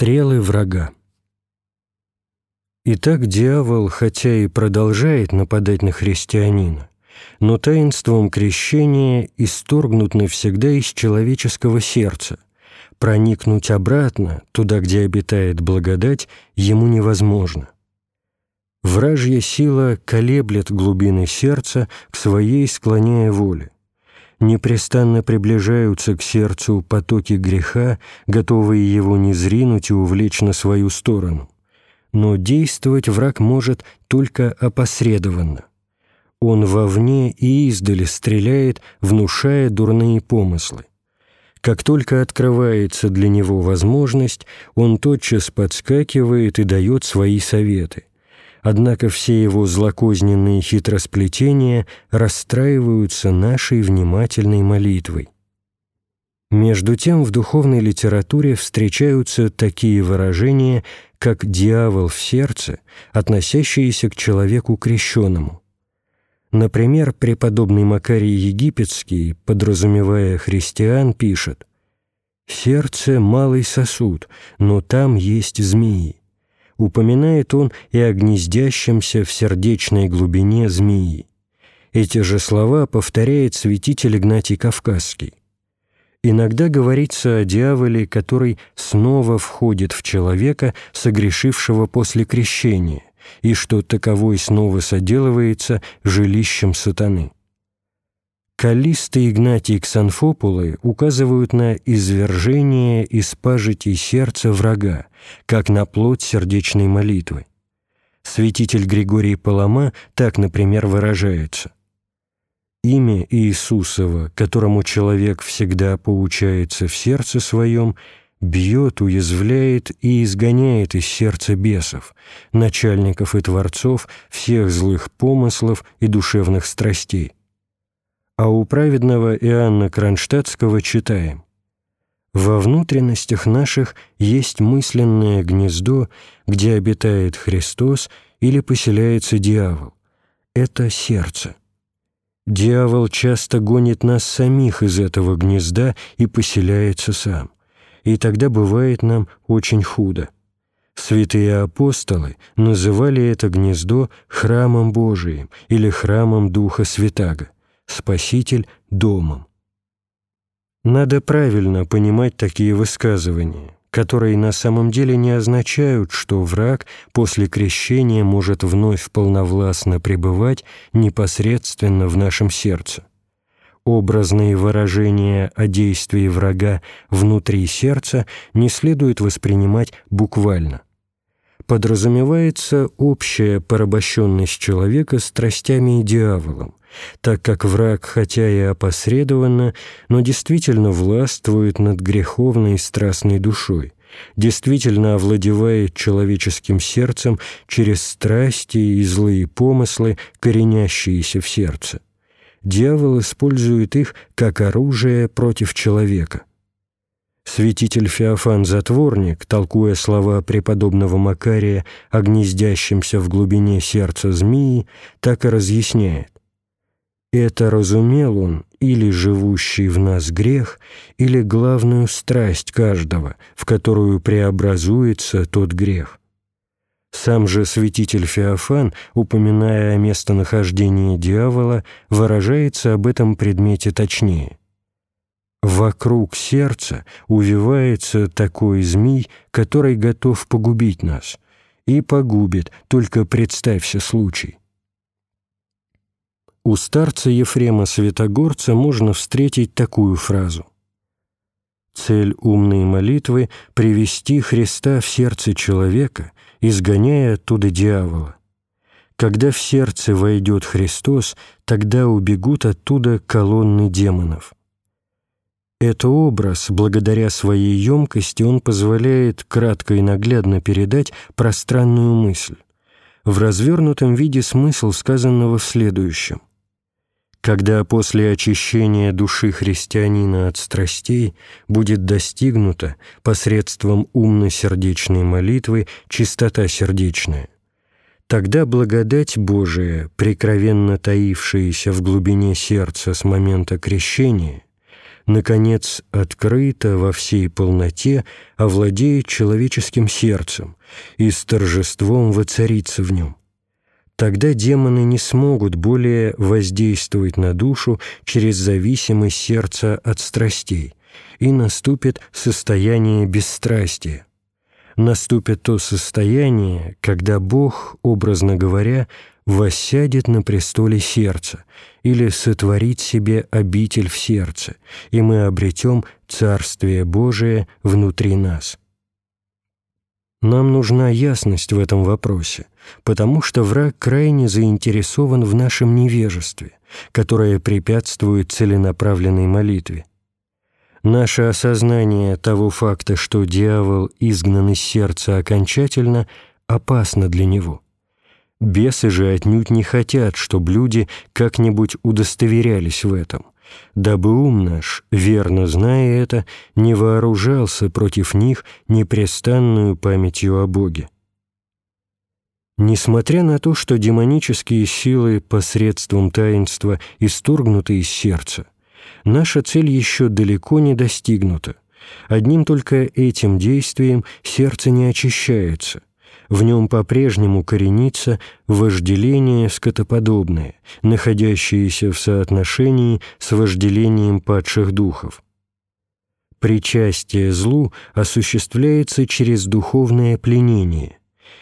Стрелы врага. Итак, дьявол, хотя и продолжает нападать на христианина, но таинством крещения исторгнут навсегда из человеческого сердца. Проникнуть обратно, туда, где обитает благодать, ему невозможно. Вражья сила колеблет глубины сердца к своей склоняя воле непрестанно приближаются к сердцу потоки греха, готовые его не зринуть и увлечь на свою сторону. Но действовать враг может только опосредованно. Он вовне и издали стреляет, внушая дурные помыслы. Как только открывается для него возможность, он тотчас подскакивает и дает свои советы однако все его злокозненные хитросплетения расстраиваются нашей внимательной молитвой. Между тем в духовной литературе встречаются такие выражения, как «дьявол в сердце», относящиеся к человеку крещенному. Например, преподобный Макарий Египетский, подразумевая христиан, пишет «Сердце — малый сосуд, но там есть змеи упоминает он и о гнездящемся в сердечной глубине змеи. Эти же слова повторяет святитель Игнатий Кавказский. Иногда говорится о дьяволе, который снова входит в человека, согрешившего после крещения, и что таковой снова соделывается жилищем сатаны. Каллист и Игнатий Ксанфопулы указывают на извержение из пажитей сердца врага, как на плод сердечной молитвы. Святитель Григорий Палама так, например, выражается. «Имя Иисусова, которому человек всегда поучается в сердце своем, бьет, уязвляет и изгоняет из сердца бесов, начальников и творцов всех злых помыслов и душевных страстей» а у праведного Иоанна Кронштадтского читаем «Во внутренностях наших есть мысленное гнездо, где обитает Христос или поселяется дьявол. Это сердце. Дьявол часто гонит нас самих из этого гнезда и поселяется сам. И тогда бывает нам очень худо. Святые апостолы называли это гнездо храмом Божиим или храмом Духа Святаго – Спаситель домом. Надо правильно понимать такие высказывания, которые на самом деле не означают, что враг после крещения может вновь полновластно пребывать непосредственно в нашем сердце. Образные выражения о действии врага внутри сердца не следует воспринимать буквально. Подразумевается общая порабощенность человека страстями и дьяволом, так как враг, хотя и опосредованно, но действительно властвует над греховной и страстной душой, действительно овладевает человеческим сердцем через страсти и злые помыслы, коренящиеся в сердце. Дьявол использует их как оружие против человека. Святитель Феофан Затворник, толкуя слова преподобного Макария о гнездящемся в глубине сердца змеи, так и разъясняет. Это разумел он или живущий в нас грех, или главную страсть каждого, в которую преобразуется тот грех. Сам же святитель Феофан, упоминая о местонахождении дьявола, выражается об этом предмете точнее. «Вокруг сердца увивается такой змей, который готов погубить нас, и погубит, только представься случай. У старца Ефрема Святогорца можно встретить такую фразу. Цель умной молитвы — привести Христа в сердце человека, изгоняя оттуда дьявола. Когда в сердце войдет Христос, тогда убегут оттуда колонны демонов. Это образ, благодаря своей емкости, он позволяет кратко и наглядно передать пространную мысль. В развернутом виде смысл сказанного в следующем когда после очищения души христианина от страстей будет достигнута посредством умно-сердечной молитвы чистота сердечная. Тогда благодать Божия, прикровенно таившаяся в глубине сердца с момента крещения, наконец, открыто во всей полноте овладеет человеческим сердцем и с торжеством воцарится в нем. Тогда демоны не смогут более воздействовать на душу через зависимость сердца от страстей, и наступит состояние бесстрастия. Наступит то состояние, когда Бог, образно говоря, воссядет на престоле сердца или сотворит себе обитель в сердце, и мы обретем Царствие Божие внутри нас. Нам нужна ясность в этом вопросе, потому что враг крайне заинтересован в нашем невежестве, которое препятствует целенаправленной молитве. Наше осознание того факта, что дьявол изгнан из сердца окончательно, опасно для него – Бесы же отнюдь не хотят, чтобы люди как-нибудь удостоверялись в этом, дабы ум наш, верно зная это, не вооружался против них непрестанную памятью о Боге. Несмотря на то, что демонические силы посредством таинства исторгнуты из сердца, наша цель еще далеко не достигнута. Одним только этим действием сердце не очищается, в нем по-прежнему коренится вожделение скотоподобное, находящееся в соотношении с вожделением падших духов. Причастие злу осуществляется через духовное пленение.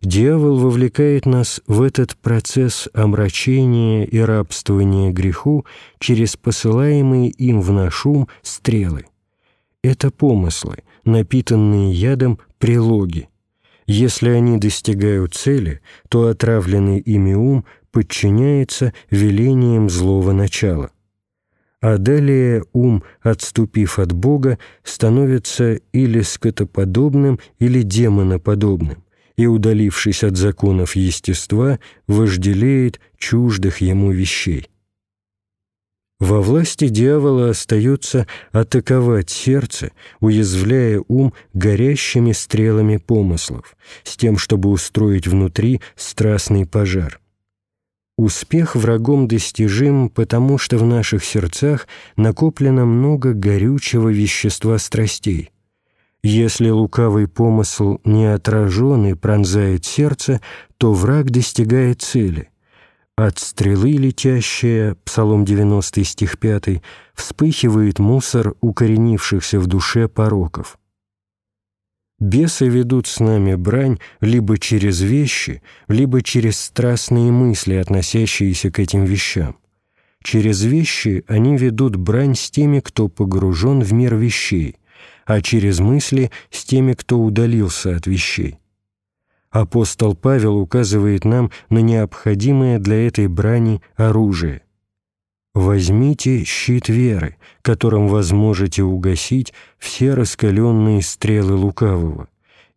Дьявол вовлекает нас в этот процесс омрачения и рабствования греху через посылаемые им в наш ум стрелы. Это помыслы, напитанные ядом прилоги, если они достигают цели, то отравленный ими ум подчиняется велениям злого начала. А далее ум, отступив от Бога, становится или скотоподобным, или демоноподобным, и, удалившись от законов естества, вожделеет чуждых ему вещей. Во власти дьявола остается атаковать сердце, уязвляя ум горящими стрелами помыслов, с тем, чтобы устроить внутри страстный пожар. Успех врагом достижим, потому что в наших сердцах накоплено много горючего вещества страстей. Если лукавый помысл не отражен и пронзает сердце, то враг достигает цели. От стрелы летящая, Псалом 90 стих 5, вспыхивает мусор укоренившихся в душе пороков. Бесы ведут с нами брань либо через вещи, либо через страстные мысли, относящиеся к этим вещам. Через вещи они ведут брань с теми, кто погружен в мир вещей, а через мысли — с теми, кто удалился от вещей апостол Павел указывает нам на необходимое для этой брани оружие. «Возьмите щит веры, которым возможете угасить все раскаленные стрелы лукавого,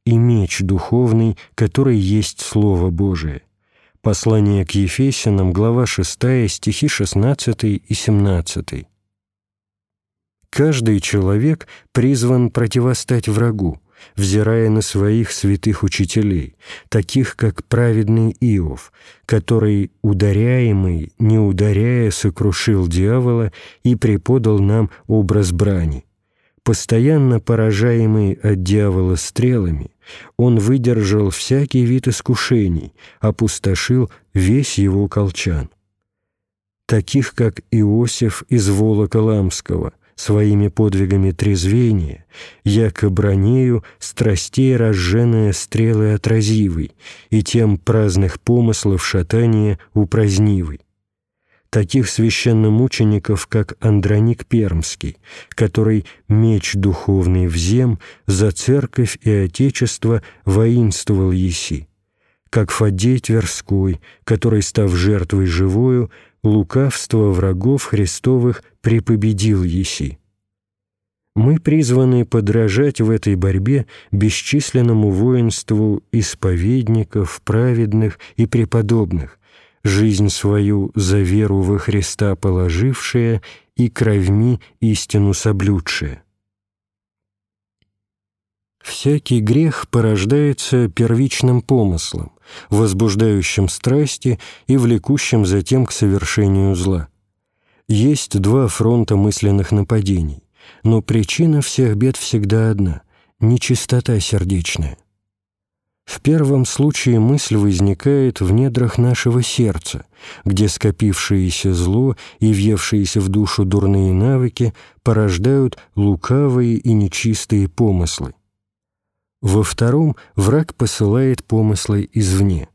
и меч духовный, который есть Слово Божие». Послание к Ефесянам, глава 6, стихи 16 и 17. Каждый человек призван противостать врагу, взирая на своих святых учителей, таких как праведный Иов, который, ударяемый, не ударяя, сокрушил дьявола и преподал нам образ брани. Постоянно поражаемый от дьявола стрелами, он выдержал всякий вид искушений, опустошил весь его колчан. Таких, как Иосиф из Волока-Ламского – своими подвигами трезвения, яко бронею страстей разженная стрелы отразивой, и тем праздных помыслов шатания упразднивой. Таких священномучеников, как Андроник Пермский, который меч духовный взем за церковь и отечество воинствовал еси, как Фадей Тверской, который, став жертвой живою, лукавство врагов Христовых препобедил еси. Мы призваны подражать в этой борьбе бесчисленному воинству исповедников, праведных и преподобных, жизнь свою за веру во Христа положившие и кровьми истину соблюдшие. Всякий грех порождается первичным помыслом, возбуждающим страсти и влекущим затем к совершению зла. Есть два фронта мысленных нападений но причина всех бед всегда одна — нечистота сердечная. В первом случае мысль возникает в недрах нашего сердца, где скопившееся зло и въевшиеся в душу дурные навыки порождают лукавые и нечистые помыслы. Во втором враг посылает помыслы извне.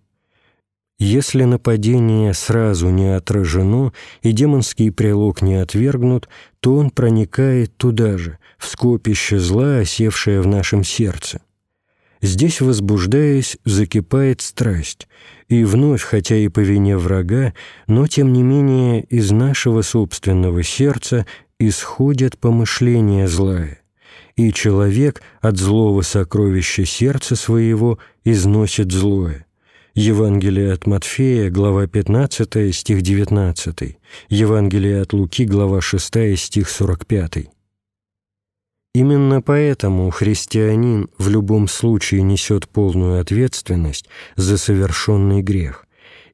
Если нападение сразу не отражено и демонский прилог не отвергнут, то он проникает туда же, в скопище зла, осевшее в нашем сердце. Здесь, возбуждаясь, закипает страсть, и вновь, хотя и по вине врага, но, тем не менее, из нашего собственного сердца исходят помышления злая, и человек от злого сокровища сердца своего износит злое. Евангелие от Матфея, глава 15, стих 19, Евангелие от Луки, глава 6, стих 45. Именно поэтому христианин в любом случае несет полную ответственность за совершенный грех,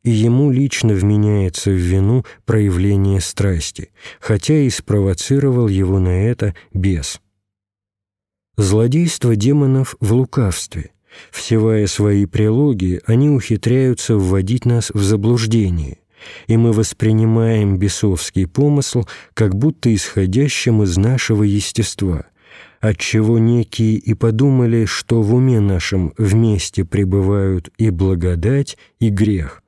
и ему лично вменяется в вину проявление страсти, хотя и спровоцировал его на это бес. Злодейство демонов в лукавстве. Всевая свои прилоги, они ухитряются вводить нас в заблуждение, и мы воспринимаем бесовский помысл как будто исходящим из нашего естества – отчего некие и подумали, что в уме нашем вместе пребывают и благодать, и грех.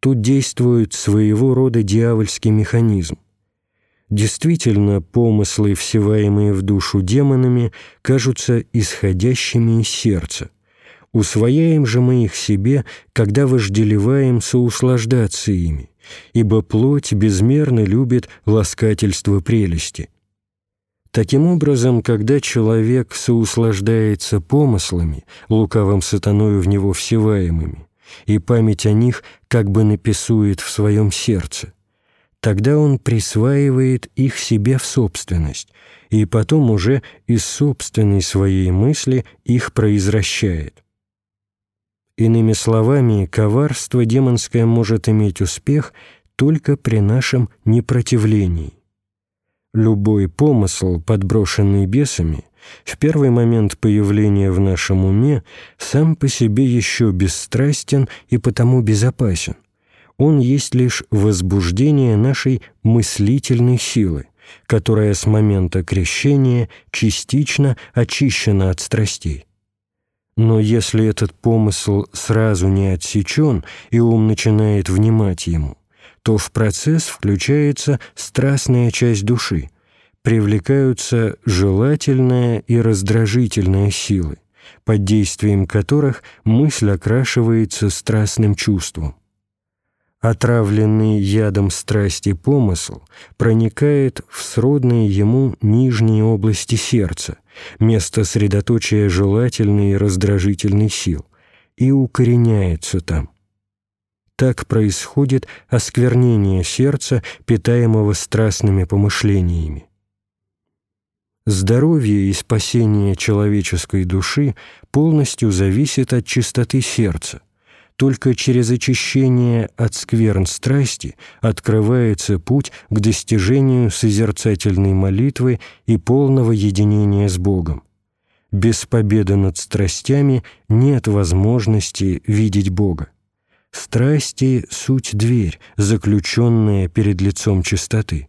Тут действует своего рода дьявольский механизм. Действительно, помыслы, всеваемые в душу демонами, кажутся исходящими из сердца. Усвояем же мы их себе, когда вожделеваем соуслаждаться ими, ибо плоть безмерно любит ласкательство прелести – Таким образом, когда человек соуслаждается помыслами, лукавым сатаною в него всеваемыми, и память о них как бы написует в своем сердце, тогда он присваивает их себе в собственность, и потом уже из собственной своей мысли их произвращает. Иными словами, коварство демонское может иметь успех только при нашем непротивлении. Любой помысл, подброшенный бесами, в первый момент появления в нашем уме сам по себе еще бесстрастен и потому безопасен. Он есть лишь возбуждение нашей мыслительной силы, которая с момента крещения частично очищена от страстей. Но если этот помысл сразу не отсечен, и ум начинает внимать ему, то в процесс включается страстная часть души, привлекаются желательная и раздражительная силы, под действием которых мысль окрашивается страстным чувством. Отравленный ядом страсти помысл проникает в сродные ему нижние области сердца, место средоточия желательной и раздражительной сил, и укореняется там. Так происходит осквернение сердца, питаемого страстными помышлениями. Здоровье и спасение человеческой души полностью зависит от чистоты сердца. Только через очищение от скверн страсти открывается путь к достижению созерцательной молитвы и полного единения с Богом. Без победы над страстями нет возможности видеть Бога. Страсти — суть дверь, заключенная перед лицом чистоты.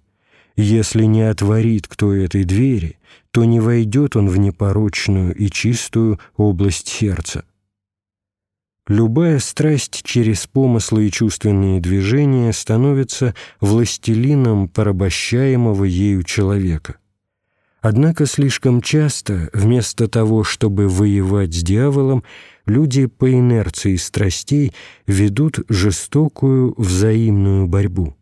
Если не отворит кто этой двери, то не войдет он в непорочную и чистую область сердца. Любая страсть через помыслы и чувственные движения становится властелином порабощаемого ею человека. Однако слишком часто, вместо того, чтобы воевать с дьяволом, люди по инерции страстей ведут жестокую взаимную борьбу.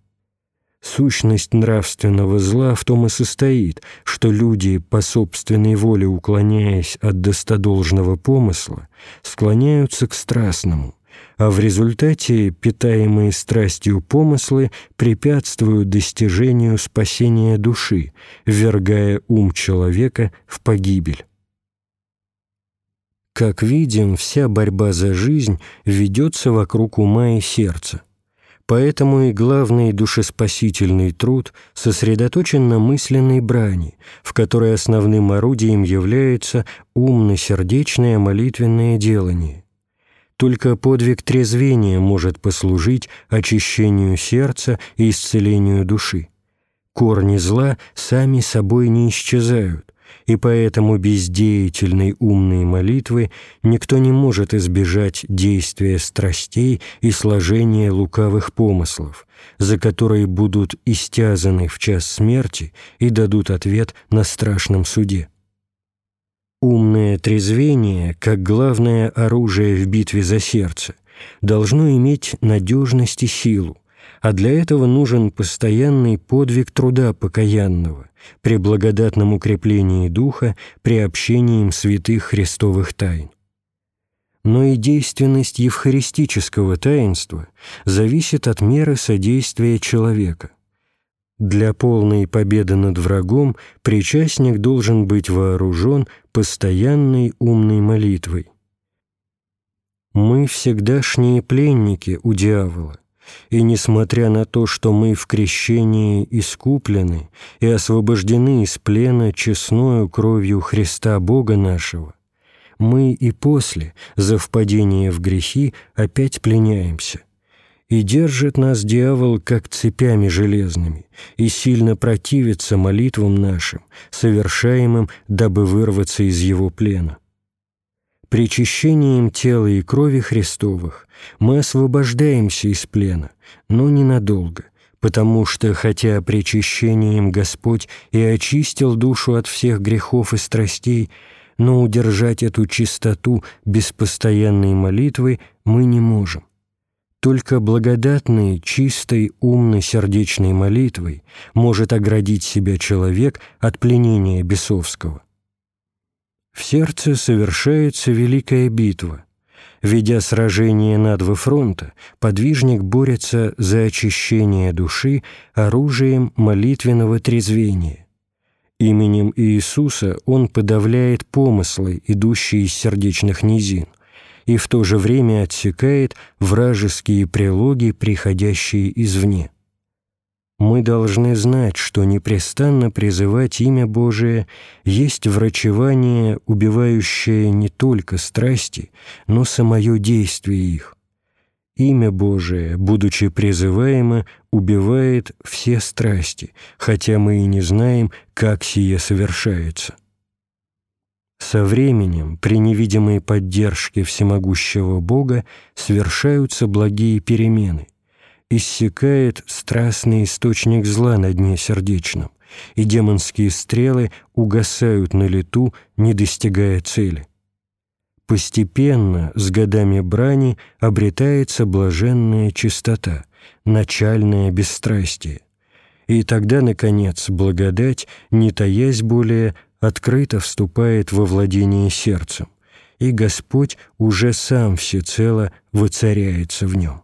Сущность нравственного зла в том и состоит, что люди, по собственной воле уклоняясь от достодолжного помысла, склоняются к страстному, а в результате питаемые страстью помыслы препятствуют достижению спасения души, ввергая ум человека в погибель. Как видим, вся борьба за жизнь ведется вокруг ума и сердца. Поэтому и главный душеспасительный труд сосредоточен на мысленной брани, в которой основным орудием является умно-сердечное молитвенное делание. Только подвиг трезвения может послужить очищению сердца и исцелению души. Корни зла сами собой не исчезают, и поэтому без деятельной умной молитвы никто не может избежать действия страстей и сложения лукавых помыслов, за которые будут истязаны в час смерти и дадут ответ на страшном суде. Умное трезвение, как главное оружие в битве за сердце, должно иметь надежность и силу, а для этого нужен постоянный подвиг труда покаянного при благодатном укреплении духа, при общении им святых христовых тайн. Но и действенность евхаристического таинства зависит от меры содействия человека. Для полной победы над врагом причастник должен быть вооружен постоянной умной молитвой. Мы всегдашние пленники у дьявола, и несмотря на то, что мы в крещении искуплены и освобождены из плена честною кровью Христа Бога нашего, мы и после, за впадение в грехи, опять пленяемся и держит нас дьявол как цепями железными, и сильно противится молитвам нашим, совершаемым, дабы вырваться из его плена. Причащением тела и крови Христовых мы освобождаемся из плена, но ненадолго, потому что, хотя причащением Господь и очистил душу от всех грехов и страстей, но удержать эту чистоту без постоянной молитвы мы не можем. Только благодатной, чистой, умной, сердечной молитвой может оградить себя человек от пленения бесовского. В сердце совершается великая битва. Ведя сражение на два фронта, подвижник борется за очищение души оружием молитвенного трезвения. Именем Иисуса он подавляет помыслы, идущие из сердечных низин и в то же время отсекает вражеские прилоги, приходящие извне. Мы должны знать, что непрестанно призывать имя Божие есть врачевание, убивающее не только страсти, но самое действие их. Имя Божие, будучи призываемо, убивает все страсти, хотя мы и не знаем, как сие совершается. Со временем, при невидимой поддержке всемогущего Бога, свершаются благие перемены. Иссякает страстный источник зла на дне сердечном, и демонские стрелы угасают на лету, не достигая цели. Постепенно, с годами брани, обретается блаженная чистота, начальное бесстрастие. И тогда, наконец, благодать, не таясь более, открыто вступает во владение сердцем, и Господь уже сам всецело воцаряется в нем.